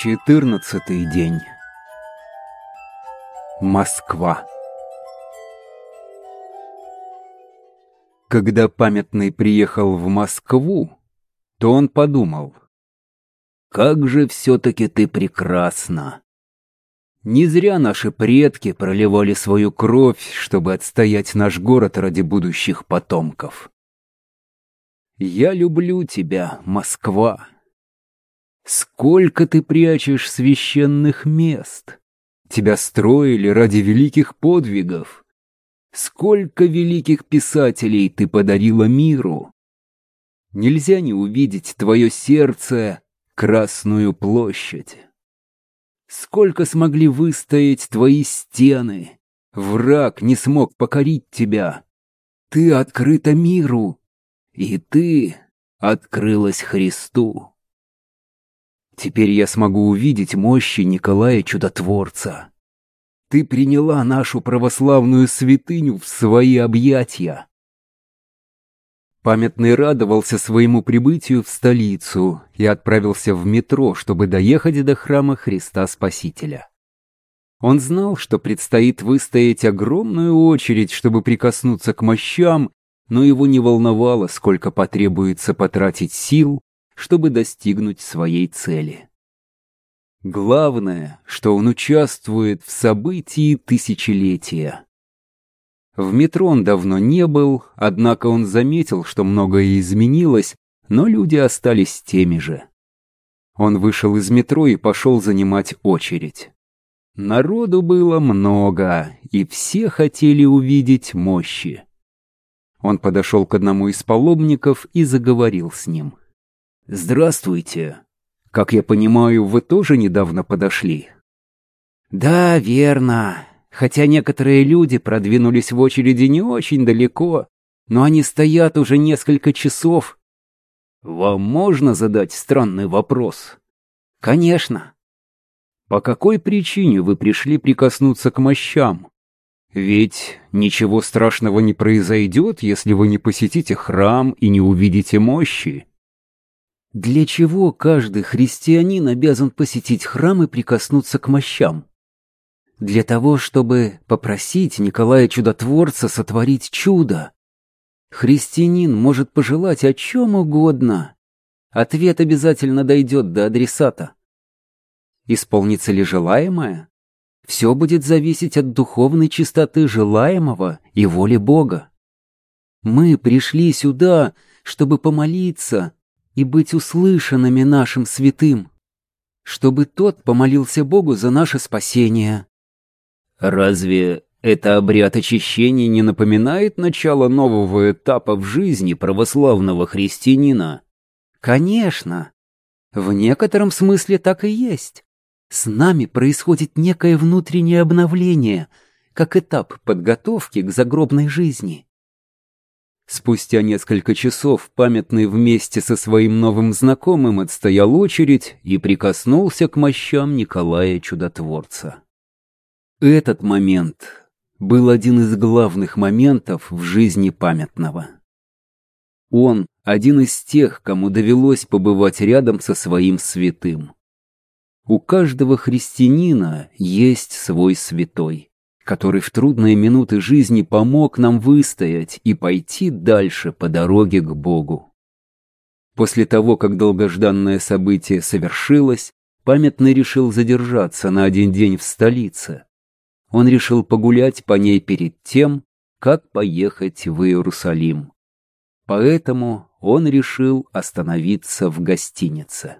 Четырнадцатый день. Москва. Когда памятный приехал в Москву, то он подумал, «Как же все-таки ты прекрасна!» Не зря наши предки проливали свою кровь, чтобы отстоять наш город ради будущих потомков. Я люблю тебя, Москва. Сколько ты прячешь священных мест? Тебя строили ради великих подвигов. Сколько великих писателей ты подарила миру? Нельзя не увидеть твое сердце, Красную площадь. Сколько смогли выстоять твои стены? Враг не смог покорить тебя. Ты открыта миру, и ты открылась Христу. Теперь я смогу увидеть мощи Николая Чудотворца. Ты приняла нашу православную святыню в свои объятия. Памятный радовался своему прибытию в столицу и отправился в метро, чтобы доехать до храма Христа Спасителя. Он знал, что предстоит выстоять огромную очередь, чтобы прикоснуться к мощам, но его не волновало, сколько потребуется потратить сил, чтобы достигнуть своей цели. Главное, что он участвует в событии тысячелетия. В метро он давно не был, однако он заметил, что многое изменилось, но люди остались теми же. Он вышел из метро и пошел занимать очередь. Народу было много, и все хотели увидеть мощи. Он подошел к одному из паломников и заговорил с ним. «Здравствуйте. Как я понимаю, вы тоже недавно подошли?» «Да, верно. Хотя некоторые люди продвинулись в очереди не очень далеко, но они стоят уже несколько часов. Вам можно задать странный вопрос?» «Конечно». «По какой причине вы пришли прикоснуться к мощам? Ведь ничего страшного не произойдет, если вы не посетите храм и не увидите мощи». Для чего каждый христианин обязан посетить храм и прикоснуться к мощам? Для того, чтобы попросить Николая Чудотворца сотворить чудо. Христианин может пожелать о чем угодно. Ответ обязательно дойдет до адресата. Исполнится ли желаемое? Все будет зависеть от духовной чистоты желаемого и воли Бога. Мы пришли сюда, чтобы помолиться, и быть услышанными нашим святым, чтобы тот помолился Богу за наше спасение. Разве это обряд очищения не напоминает начало нового этапа в жизни православного христианина? Конечно. В некотором смысле так и есть. С нами происходит некое внутреннее обновление, как этап подготовки к загробной жизни. Спустя несколько часов памятный вместе со своим новым знакомым отстоял очередь и прикоснулся к мощам Николая Чудотворца. Этот момент был один из главных моментов в жизни памятного. Он один из тех, кому довелось побывать рядом со своим святым. У каждого христианина есть свой святой который в трудные минуты жизни помог нам выстоять и пойти дальше по дороге к Богу. После того, как долгожданное событие совершилось, памятный решил задержаться на один день в столице. Он решил погулять по ней перед тем, как поехать в Иерусалим. Поэтому он решил остановиться в гостинице.